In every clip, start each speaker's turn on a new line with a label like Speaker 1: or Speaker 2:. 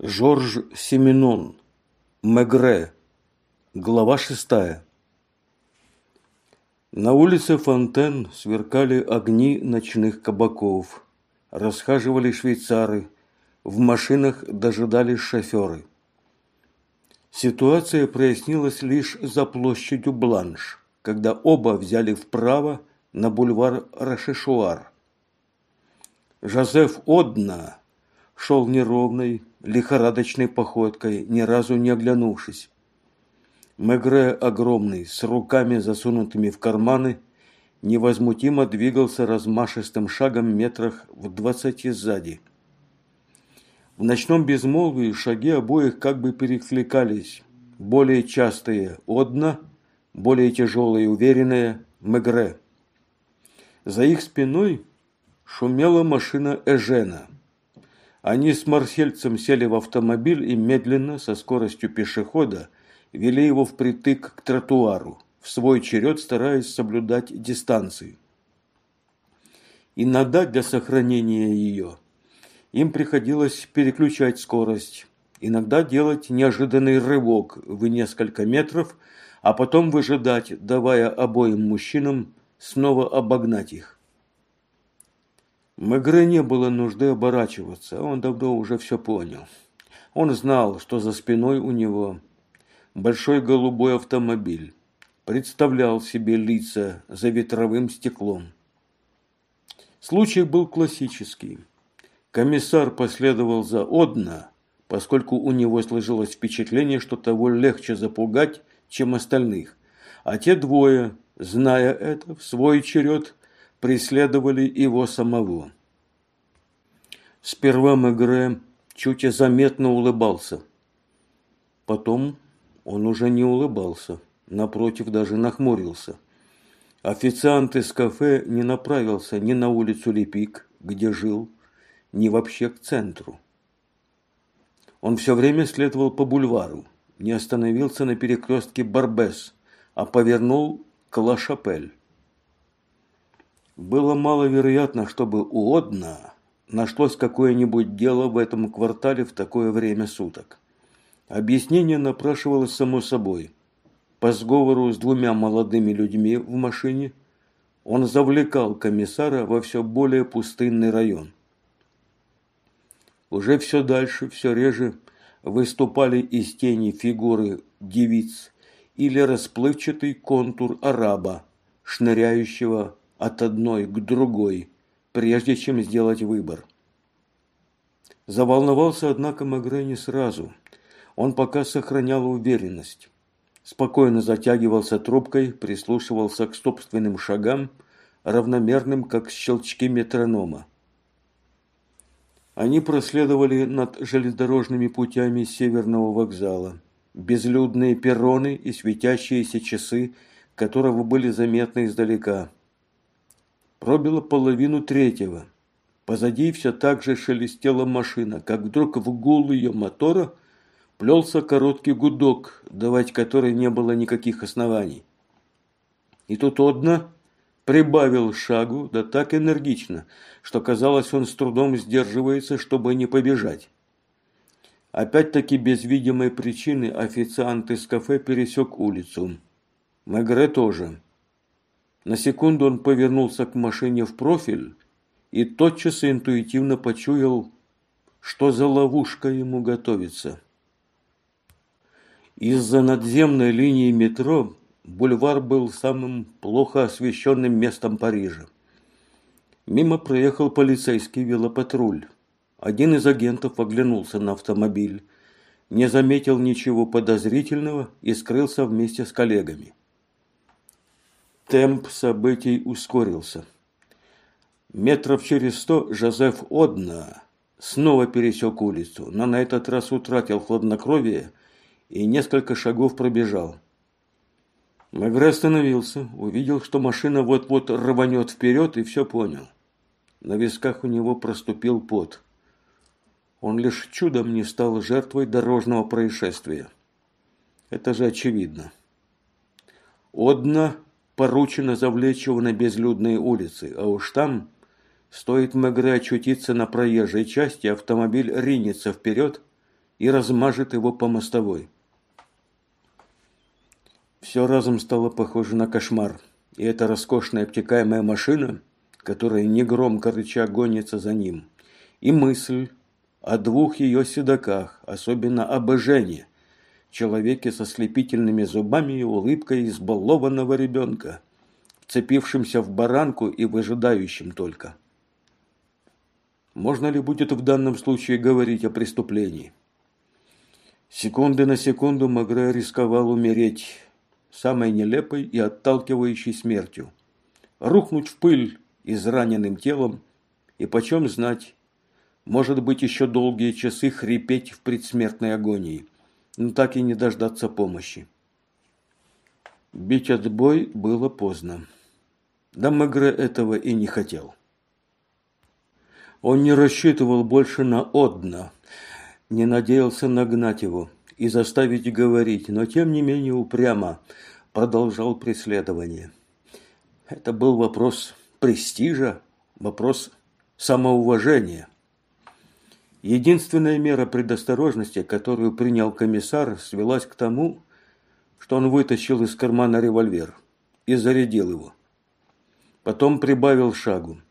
Speaker 1: Жорж Семенон. Мегре. Глава шестая. На улице Фонтен сверкали огни ночных кабаков. Расхаживали швейцары. В машинах дожидались шоферы. Ситуация прояснилась лишь за площадью Бланш, когда оба взяли вправо на бульвар Рашешуар. Жозеф Одна шел неровной, лихорадочной походкой, ни разу не оглянувшись. Мегре огромный, с руками засунутыми в карманы, невозмутимо двигался размашистым шагом метрах в двадцати сзади. В ночном безмолвии шаги обоих как бы перекликались. Более частые – Одна, более тяжелые уверенные – Мегре. За их спиной шумела машина Эжена – они с марсельцем сели в автомобиль и медленно, со скоростью пешехода, вели его впритык к тротуару, в свой черед стараясь соблюдать дистанции. Иногда для сохранения ее им приходилось переключать скорость, иногда делать неожиданный рывок в несколько метров, а потом выжидать, давая обоим мужчинам снова обогнать их. Мегре не было нужды оборачиваться, он давно уже все понял. Он знал, что за спиной у него большой голубой автомобиль, представлял себе лица за ветровым стеклом. Случай был классический. Комиссар последовал за Одна, поскольку у него сложилось впечатление, что того легче запугать, чем остальных. А те двое, зная это, в свой черед преследовали его самого. Сперва Мегре чуть заметно улыбался. Потом он уже не улыбался, напротив даже нахмурился. Официант из кафе не направился ни на улицу Лепик, где жил, ни вообще к центру. Он все время следовал по бульвару, не остановился на перекрестке Барбес, а повернул к Ла-Шапель. Было маловероятно, чтобы у Одна нашлось какое-нибудь дело в этом квартале в такое время суток. Объяснение напрашивалось само собой. По сговору с двумя молодыми людьми в машине он завлекал комиссара во все более пустынный район. Уже все дальше, все реже выступали из тени фигуры девиц или расплывчатый контур араба, шныряющего от одной к другой, прежде чем сделать выбор. Заволновался, однако, Магре не сразу. Он пока сохранял уверенность. Спокойно затягивался трубкой, прислушивался к собственным шагам, равномерным, как щелчки метронома. Они проследовали над железнодорожными путями северного вокзала. Безлюдные перроны и светящиеся часы, которого были заметны издалека – Пробило половину третьего. Позади все так же шелестела машина, как вдруг в гул ее мотора плелся короткий гудок, давать который не было никаких оснований. И тут одна прибавил шагу, да так энергично, что казалось, он с трудом сдерживается, чтобы не побежать. Опять-таки без видимой причины официант из кафе пересек улицу. Мегре тоже. На секунду он повернулся к машине в профиль и тотчас интуитивно почуял, что за ловушка ему готовится. Из-за надземной линии метро бульвар был самым плохо освещенным местом Парижа. Мимо проехал полицейский велопатруль. Один из агентов оглянулся на автомобиль, не заметил ничего подозрительного и скрылся вместе с коллегами. Темп событий ускорился. Метров через сто Жозеф Одна снова пересек улицу, но на этот раз утратил хладнокровие и несколько шагов пробежал. Мегре остановился, увидел, что машина вот-вот рванет вперед и все понял. На висках у него проступил пот. Он лишь чудом не стал жертвой дорожного происшествия. Это же очевидно. Одна поручено завлечь его на безлюдные улицы, а уж там, стоит Мегре очутиться на проезжей части, автомобиль ринется вперед и размажет его по мостовой. Все разом стало похоже на кошмар. И эта роскошная обтекаемая машина, которая негромко рыча гонится за ним. И мысль о двух ее седоках, особенно об Эжене, человеке со слепительными зубами и улыбкой избалованного ребенка, вцепившимся в баранку и выжидающим только. Можно ли будет в данном случае говорить о преступлении? Секунды на секунду Магре рисковал умереть самой нелепой и отталкивающей смертью. Рухнуть в пыль израненным телом и почем знать, может быть еще долгие часы хрипеть в предсмертной агонии, но так и не дождаться помощи. Бить отбой было поздно. Да этого и не хотел. Он не рассчитывал больше на Одна, не надеялся нагнать его и заставить говорить, но тем не менее упрямо продолжал преследование. Это был вопрос престижа, вопрос самоуважения. Единственная мера предосторожности, которую принял комиссар, свелась к тому, что он вытащил из кармана револьвер и зарядил его. Потом прибавил шагу.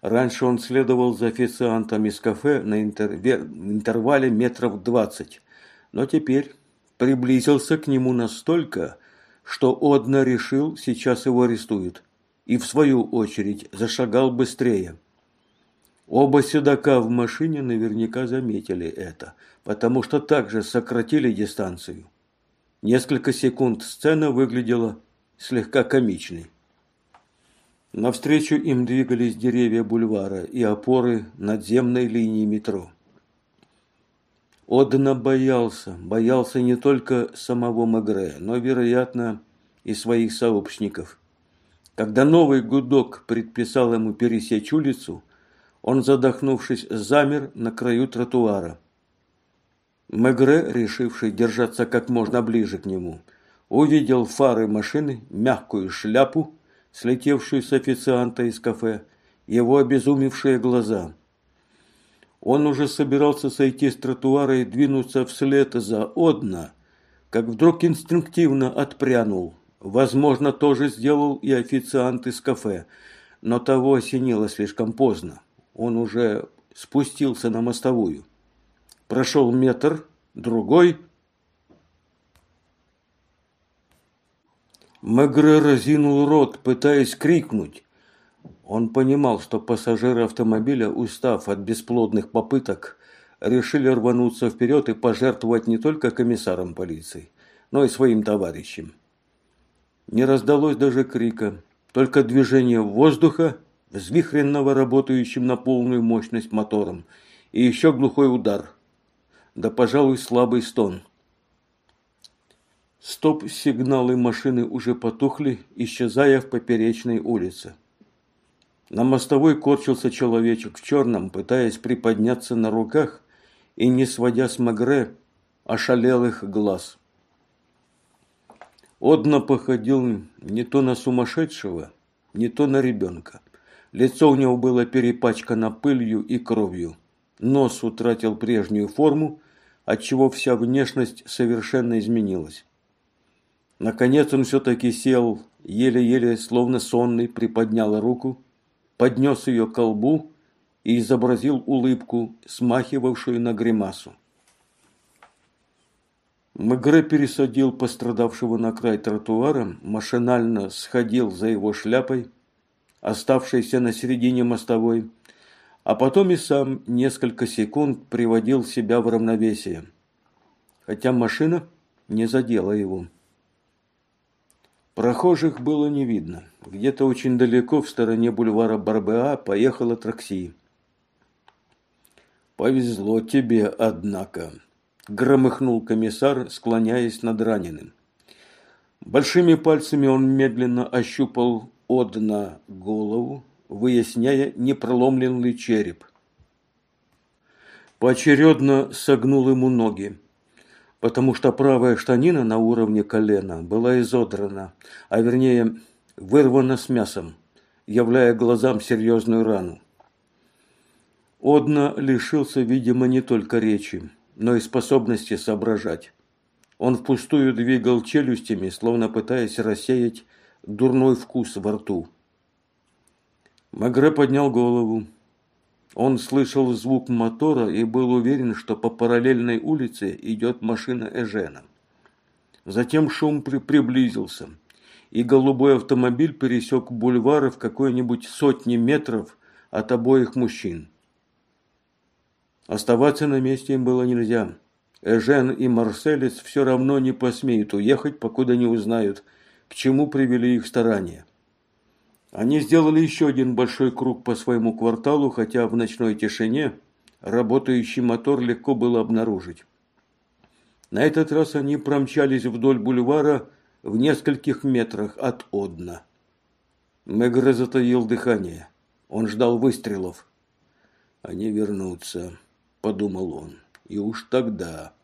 Speaker 1: Раньше он следовал за официантом из кафе на интервале метров двадцать, но теперь приблизился к нему настолько, что Одна решил, сейчас его арестуют, и в свою очередь зашагал быстрее. Оба седока в машине наверняка заметили это, потому что также сократили дистанцию. Несколько секунд сцена выглядела слегка комичной. Навстречу им двигались деревья бульвара и опоры надземной линии метро. Одна боялся, боялся не только самого Мегре, но, вероятно, и своих сообщников. Когда новый гудок предписал ему пересечь улицу, он, задохнувшись, замер на краю тротуара. Мегре, решивший держаться как можно ближе к нему, увидел фары машины, мягкую шляпу слетевшую с официанта из кафе, его обезумевшие глаза. Он уже собирался сойти с тротуара и двинуться вслед за Одна, как вдруг инстинктивно отпрянул. Возможно, тоже сделал и официант из кафе, но того осенило слишком поздно. Он уже спустился на мостовую. Прошел метр, другой – Мегре разинул рот, пытаясь крикнуть. Он понимал, что пассажиры автомобиля, устав от бесплодных попыток, решили рвануться вперед и пожертвовать не только комиссаром полиции, но и своим товарищам. Не раздалось даже крика, только движение воздуха, взвихренного работающим на полную мощность мотором, и еще глухой удар. Да, пожалуй, слабый стон – Стоп-сигналы машины уже потухли, исчезая в поперечной улице. На мостовой корчился человечек в черном, пытаясь приподняться на руках и не сводя с Магре ошалелых глаз. Одна походил не то на сумасшедшего, не то на ребенка. Лицо у него было перепачкано пылью и кровью. Нос утратил прежнюю форму, отчего вся внешность совершенно изменилась. Наконец он все-таки сел, еле-еле, словно сонный, приподнял руку, поднес ее к колбу и изобразил улыбку, смахивавшую на гримасу. Мегре пересадил пострадавшего на край тротуара, машинально сходил за его шляпой, оставшейся на середине мостовой, а потом и сам несколько секунд приводил себя в равновесие, хотя машина не задела его. Прохожих было не видно. Где-то очень далеко в стороне бульвара Барбеа поехала такси. «Повезло тебе, однако», – громыхнул комиссар, склоняясь над раненым. Большими пальцами он медленно ощупал одна голову, выясняя, не проломлен ли череп. Поочередно согнул ему ноги потому что правая штанина на уровне колена была изодрана, а вернее вырвана с мясом, являя глазам серьезную рану. Одна лишился, видимо, не только речи. но и способности соображать. Он впустую двигал челюстями, словно пытаясь рассеять дурной вкус во рту. Магре поднял голову. Он слышал звук мотора и был уверен, что по параллельной улице идет машина Эжена. Затем шум при приблизился, и голубой автомобиль пересек бульвары в какой-нибудь сотни метров от обоих мужчин. Оставаться на месте им было нельзя. Эжен и Марселец все равно не посмеют уехать, покуда не узнают, к чему привели их старания. Они сделали еще один большой круг по своему кварталу, хотя в ночной тишине работающий мотор легко было обнаружить. На этот раз они промчались вдоль бульвара в нескольких метрах от Одна. Мегре затаил дыхание. Он ждал выстрелов. «Они вернутся», – подумал он. «И уж тогда...»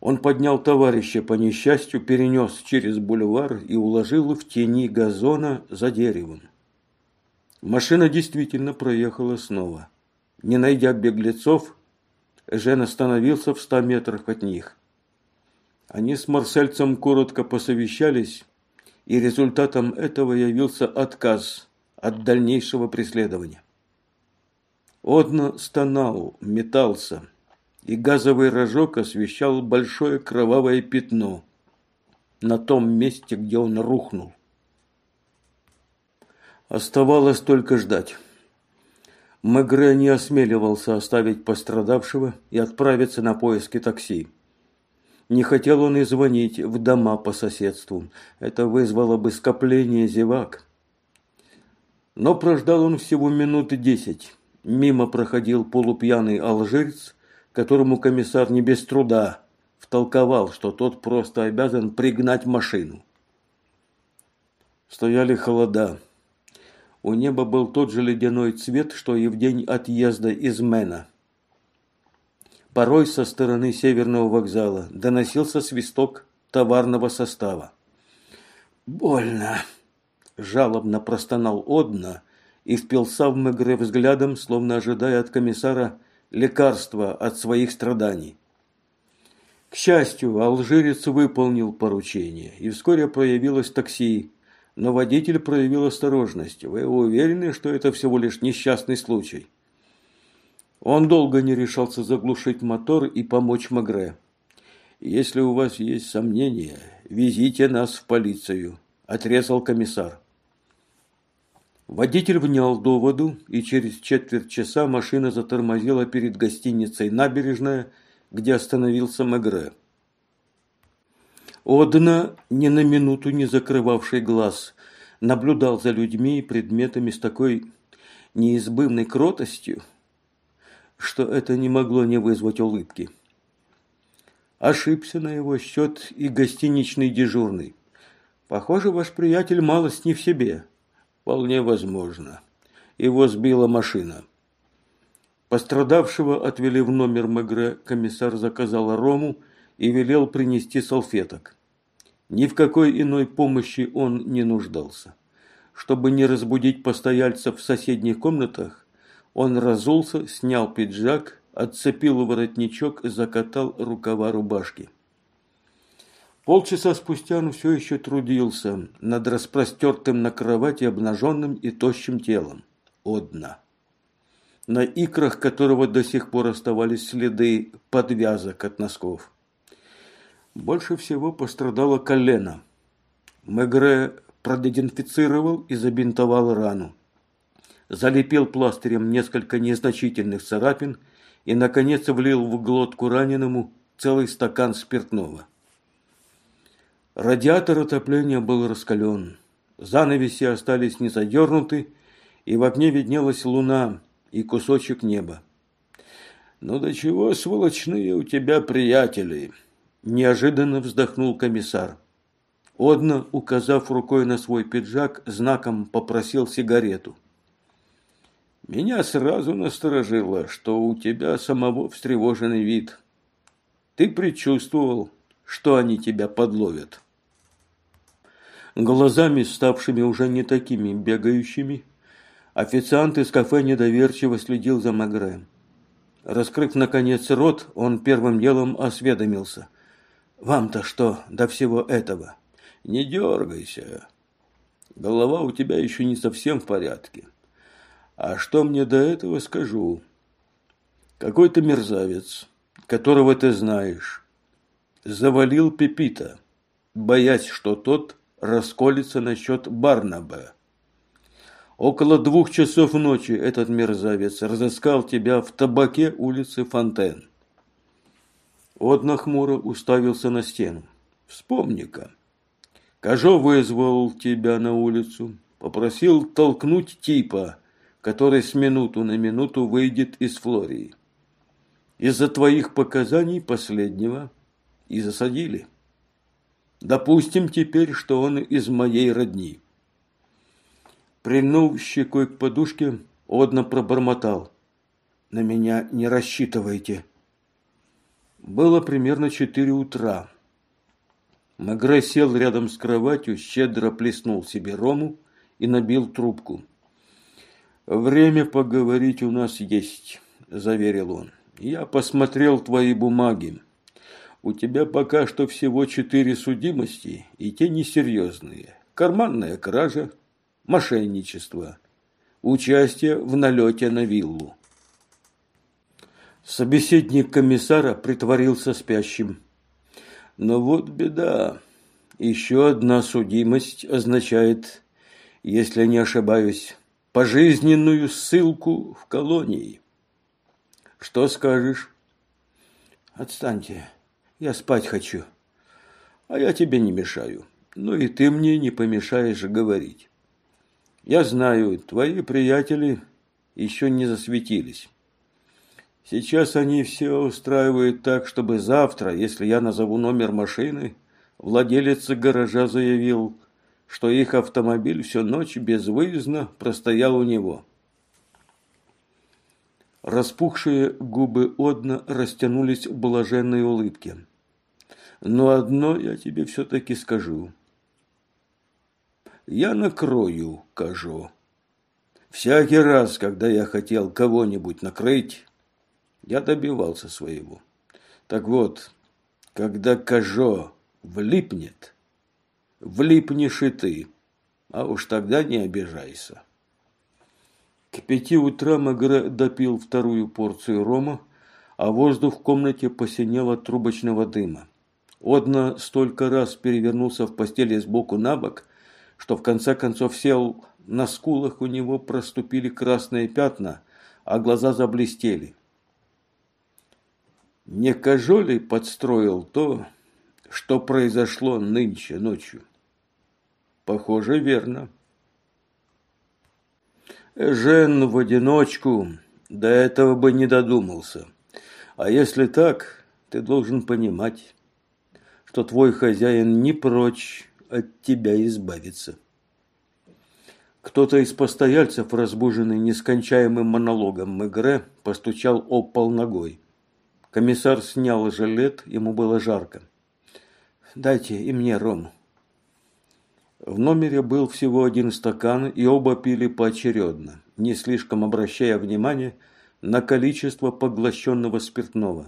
Speaker 1: Он поднял товарища по несчастью, перенес через бульвар и уложил в тени газона за деревом. Машина действительно проехала снова. Не найдя беглецов, Жен остановился в ста метрах от них. Они с Марсельцем коротко посовещались, и результатом этого явился отказ от дальнейшего преследования. Одно стонал, метался – и газовый рожок освещал большое кровавое пятно на том месте, где он рухнул. Оставалось только ждать. Мегре не осмеливался оставить пострадавшего и отправиться на поиски такси. Не хотел он и звонить в дома по соседству. Это вызвало бы скопление зевак. Но прождал он всего минуты десять. Мимо проходил полупьяный алжирец которому комиссар не без труда втолковал, что тот просто обязан пригнать машину. Стояли холода. У неба был тот же ледяной цвет, что и в день отъезда из Мэна. Порой со стороны северного вокзала доносился свисток товарного состава. «Больно!» – жалобно простонал Одна и впился в Мегре взглядом, словно ожидая от комиссара лекарства от своих страданий. К счастью, алжирец выполнил поручение, и вскоре проявилось такси, но водитель проявил осторожность. Вы уверены, что это всего лишь несчастный случай? Он долго не решался заглушить мотор и помочь Магре. «Если у вас есть сомнения, везите нас в полицию», – отрезал комиссар. Водитель внял доводу, и через четверть часа машина затормозила перед гостиницей «Набережная», где остановился Мегре. Одна, ни на минуту не закрывавший глаз, наблюдал за людьми и предметами с такой неизбывной кротостью, что это не могло не вызвать улыбки. Ошибся на его счет и гостиничный дежурный. Похоже, ваш приятель малость не в себе. Вполне возможно. Его сбила машина. Пострадавшего отвели в номер Мегре, комиссар заказал рому и велел принести салфеток. Ни в какой иной помощи он не нуждался. Чтобы не разбудить постояльцев в соседних комнатах, он разулся, снял пиджак, отцепил воротничок и закатал рукава рубашки. Полчаса спустя он все еще трудился над распростертым на кровати обнаженным и тощим телом. Одна. На икрах которого до сих пор оставались следы подвязок от носков. Больше всего пострадало колено. Мегре продезинфицировал и забинтовал рану. Залепил пластырем несколько незначительных царапин и, наконец, влил в глотку раненому целый стакан спиртного. Радиатор отопления был раскален. Занавеси остались не задернуты, и в окне виднелась луна и кусочек неба. «Ну до чего сволочные у тебя приятели!» Неожиданно вздохнул комиссар. Одно, указав рукой на свой пиджак, знаком попросил сигарету. Меня сразу насторожило, что у тебя самого встревоженный вид. Ты предчувствовал, что они тебя подловят. Глазами, ставшими уже не такими бегающими, официант из кафе недоверчиво следил за Магре. Раскрыв, наконец, рот, он первым делом осведомился. «Вам-то что до всего этого?» «Не дергайся. Голова у тебя еще не совсем в порядке. А что мне до этого скажу? Какой-то мерзавец, которого ты знаешь, завалил Пепита, боясь, что тот расколется насчет Барнаба. Около двух часов ночи этот мерзавец разыскал тебя в табаке улицы Фонтен. Одна хмуро уставился на стену. Вспомни-ка. Кажо вызвал тебя на улицу, попросил толкнуть типа, который с минуту на минуту выйдет из Флории. Из-за твоих показаний последнего и засадили. Допустим теперь, что он из моей родни. Прильнув щекой к подушке, Одна пробормотал. «На меня не рассчитывайте». Было примерно четыре утра. Магре сел рядом с кроватью, щедро плеснул себе рому и набил трубку. «Время поговорить у нас есть», – заверил он. «Я посмотрел твои бумаги. У тебя пока что всего четыре судимости, и те несерьезные. Карманная кража, мошенничество, участие в налете на виллу. Собеседник комиссара притворился спящим. Но вот беда. Еще одна судимость означает, если не ошибаюсь, пожизненную ссылку в колонии. Что скажешь? Отстаньте, я спать хочу. А я тебе не мешаю. Ну и ты мне не помешаешь говорить. Я знаю, твои приятели еще не засветились. Сейчас они все устраивают так, чтобы завтра, если я назову номер машины, владелец гаража заявил, что их автомобиль всю ночь безвыездно простоял у него. Распухшие губы Одна растянулись в блаженной улыбке. Но одно я тебе все-таки скажу я накрою Кажо. Всякий раз, когда я хотел кого-нибудь накрыть, я добивался своего. Так вот, когда Кажо влипнет, влипнешь и ты, а уж тогда не обижайся. К пяти утра Магре допил вторую порцию рома, а воздух в комнате посинел от трубочного дыма. Одна столько раз перевернулся в постели сбоку на бок, что в конце концов сел на скулах у него проступили красные пятна, а глаза заблестели. Не Кожолей подстроил то, что произошло нынче ночью. Похоже, верно. Жен в одиночку до этого бы не додумался. А если так, ты должен понимать, что твой хозяин не прочь от тебя избавиться. Кто-то из постояльцев, разбуженный нескончаемым монологом Мегре, постучал об пол ногой. Комиссар снял жилет, ему было жарко. «Дайте и мне рому». В номере был всего один стакан, и оба пили поочередно, не слишком обращая внимание на количество поглощенного спиртного.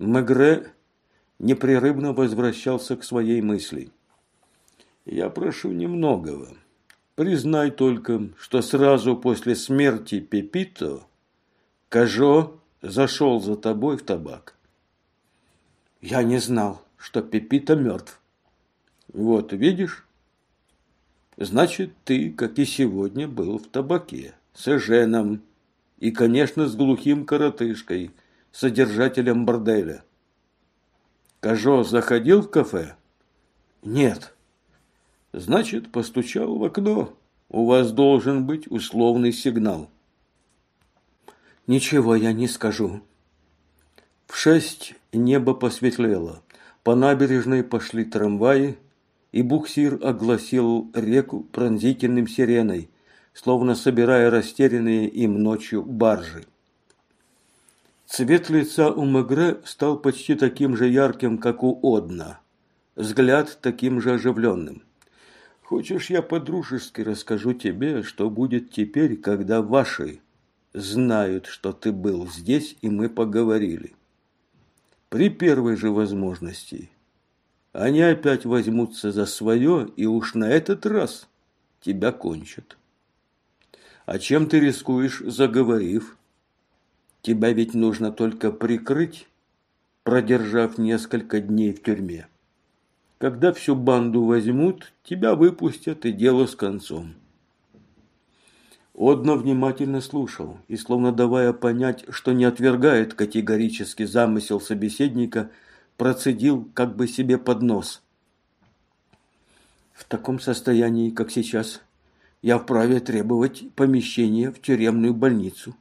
Speaker 1: Мегре непрерывно возвращался к своей мысли. Я прошу немногого. Признай только, что сразу после смерти Пепито Кажо зашел за тобой в табак. Я не знал, что Пепито мертв. Вот, видишь? Значит, ты, как и сегодня, был в табаке с Эженом и, конечно, с глухим коротышкой, содержателем борделя. Кажо заходил в кафе? Нет. Значит, постучал в окно. У вас должен быть условный сигнал. Ничего я не скажу. В шесть небо посветлело. По набережной пошли трамваи, и буксир огласил реку пронзительным сиреной, словно собирая растерянные им ночью баржи. Цвет лица у Мегре стал почти таким же ярким, как у Одна, взгляд таким же оживленным. Хочешь, я по-дружески расскажу тебе, что будет теперь, когда ваши знают, что ты был здесь, и мы поговорили. При первой же возможности они опять возьмутся за свое, и уж на этот раз тебя кончат. А чем ты рискуешь, заговорив? Тебя ведь нужно только прикрыть, продержав несколько дней в тюрьме. Когда всю банду возьмут, тебя выпустят, и дело с концом. Одно внимательно слушал и, словно давая понять, что не отвергает категорически замысел собеседника, процедил как бы себе под нос. В таком состоянии, как сейчас, я вправе требовать помещения в тюремную больницу.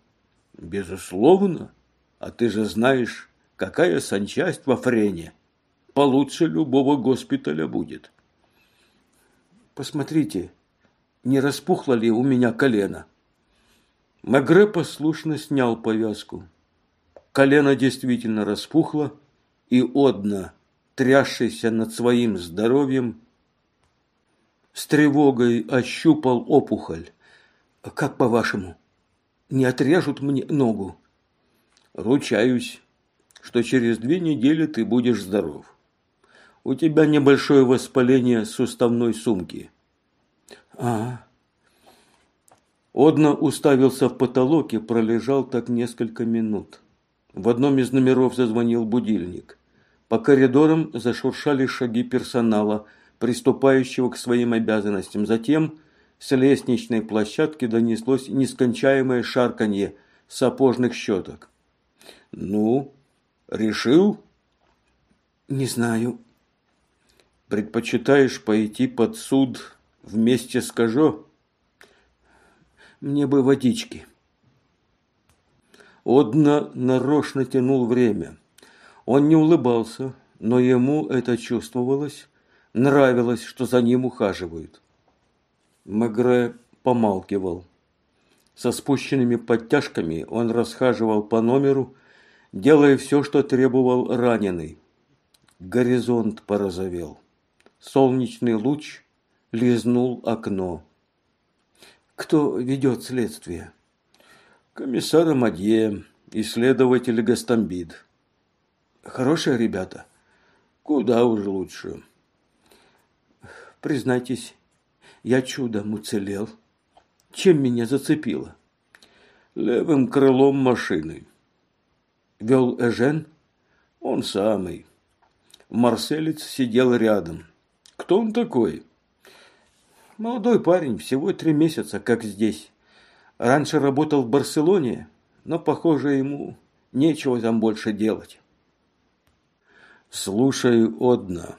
Speaker 1: Безусловно. А ты же знаешь, какая санчасть во Френе. Получше любого госпиталя будет. Посмотрите, не распухло ли у меня колено. Мегре послушно снял повязку. Колено действительно распухло, и Одна, трясшийся над своим здоровьем, с тревогой ощупал опухоль. Как по-вашему, не отрежут мне ногу? Ручаюсь, что через две недели ты будешь здоров. У тебя небольшое воспаление суставной сумки. А, Одна уставился в потолок и пролежал так несколько минут. В одном из номеров зазвонил будильник. По коридорам зашуршали шаги персонала – приступающего к своим обязанностям. Затем с лестничной площадки донеслось нескончаемое шарканье сапожных щеток. «Ну, решил?» «Не знаю». «Предпочитаешь пойти под суд вместе с Кажо?» «Мне бы водички». Одна нарочно тянул время. Он не улыбался, но ему это чувствовалось, Нравилось, что за ним ухаживают. Мегре помалкивал. Со спущенными подтяжками он расхаживал по номеру, делая все, что требовал раненый. Горизонт порозовел. Солнечный луч лизнул окно. Кто ведет следствие? Комиссар Амадье, исследователь Гастамбид. Хорошие ребята? Куда уж лучше. Признайтесь, я чудом уцелел. Чем меня зацепило? Левым крылом машины. Вел Эжен? Он самый. Марселец сидел рядом. Кто он такой? Молодой парень, всего три месяца, как здесь. Раньше работал в Барселоне, но, похоже, ему нечего там больше делать. Слушаю одна.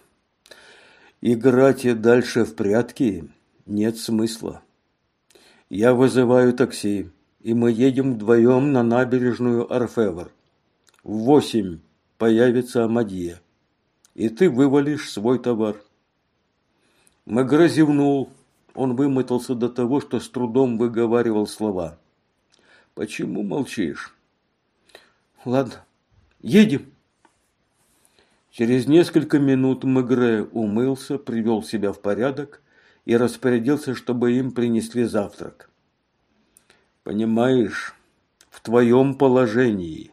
Speaker 1: Играть и дальше в прятки нет смысла. Я вызываю такси, и мы едем вдвоем на набережную Орфевр. В восемь появится Амадье, и ты вывалишь свой товар. Мегре зевнул. Он вымотался до того, что с трудом выговаривал слова. «Почему молчишь?» «Ладно, едем». Через несколько минут Мегре умылся, привел себя в порядок и распорядился, чтобы им принесли завтрак. «Понимаешь, в твоем положении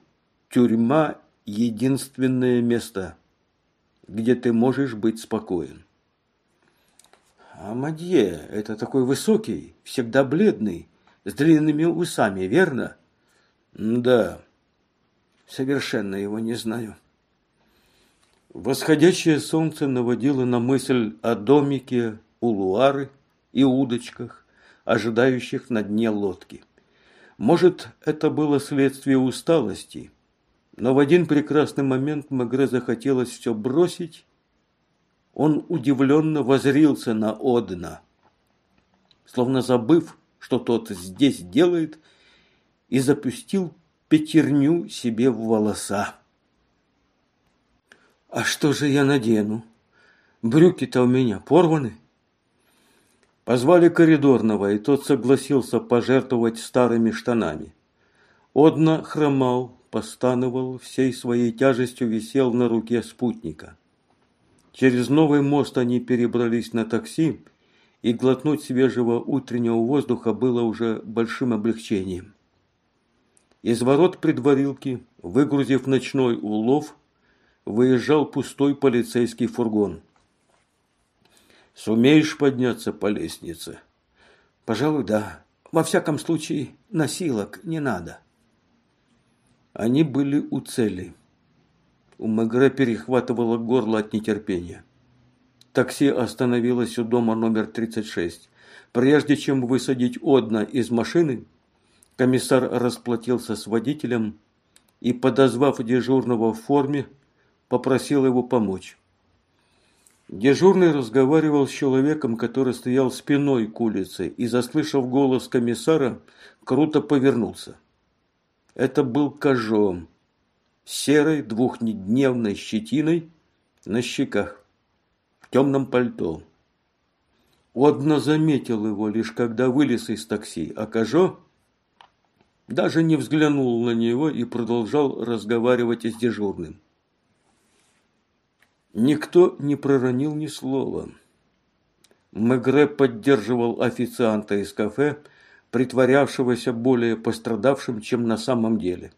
Speaker 1: тюрьма – единственное место, где ты можешь быть спокоен». «А Мадье – это такой высокий, всегда бледный, с длинными усами, верно?» «Да». «Совершенно его не знаю». Восходящее солнце наводило на мысль о домике у Луары и удочках, ожидающих на дне лодки. Может, это было следствие усталости, но в один прекрасный момент Магре захотелось все бросить. Он удивленно возрился на Одна, словно забыв, что тот здесь делает, и запустил пятерню себе в волоса. А что же я надену? Брюки-то у меня порваны. Позвали коридорного, и тот согласился пожертвовать старыми штанами. Одна хромал, постановал, всей своей тяжестью висел на руке спутника. Через новый мост они перебрались на такси, и глотнуть свежего утреннего воздуха было уже большим облегчением. Из ворот предварилки, выгрузив ночной улов, выезжал пустой полицейский фургон. «Сумеешь подняться по лестнице?»
Speaker 2: «Пожалуй, да. Во всяком случае, носилок не надо».
Speaker 1: Они были у цели. У Мегре перехватывало горло от нетерпения. Такси остановилось у дома номер 36. Прежде чем высадить Одна из машины, комиссар расплатился с водителем и, подозвав дежурного в форме, попросил его помочь. Дежурный разговаривал с человеком, который стоял спиной к улице, и, заслышав голос комиссара, круто повернулся. Это был Кожом, серой двухдневной щетиной на щеках, в темном пальто. Одна заметил его лишь когда вылез из такси, а Кажо даже не взглянул на него и продолжал разговаривать с дежурным. Никто не проронил ни слова. Мегре поддерживал официанта из кафе, притворявшегося более пострадавшим, чем на самом деле.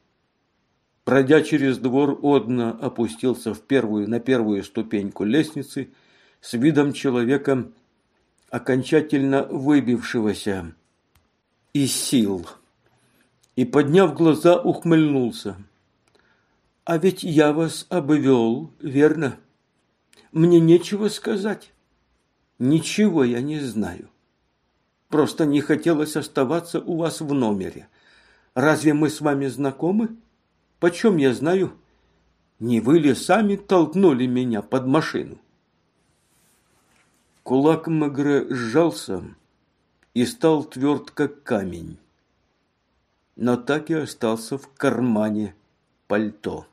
Speaker 1: Пройдя через двор, Одна опустился в первую, на первую ступеньку лестницы с видом человека, окончательно выбившегося из сил, и, подняв глаза, ухмыльнулся. «А ведь я вас обвел, верно?» Мне нечего сказать. Ничего я не знаю. Просто не хотелось оставаться у вас в номере. Разве мы с вами знакомы? Почем я знаю? Не вы ли сами толкнули меня под машину? Кулак Мегре сжался и стал тверд, как камень, но так и остался в кармане пальто.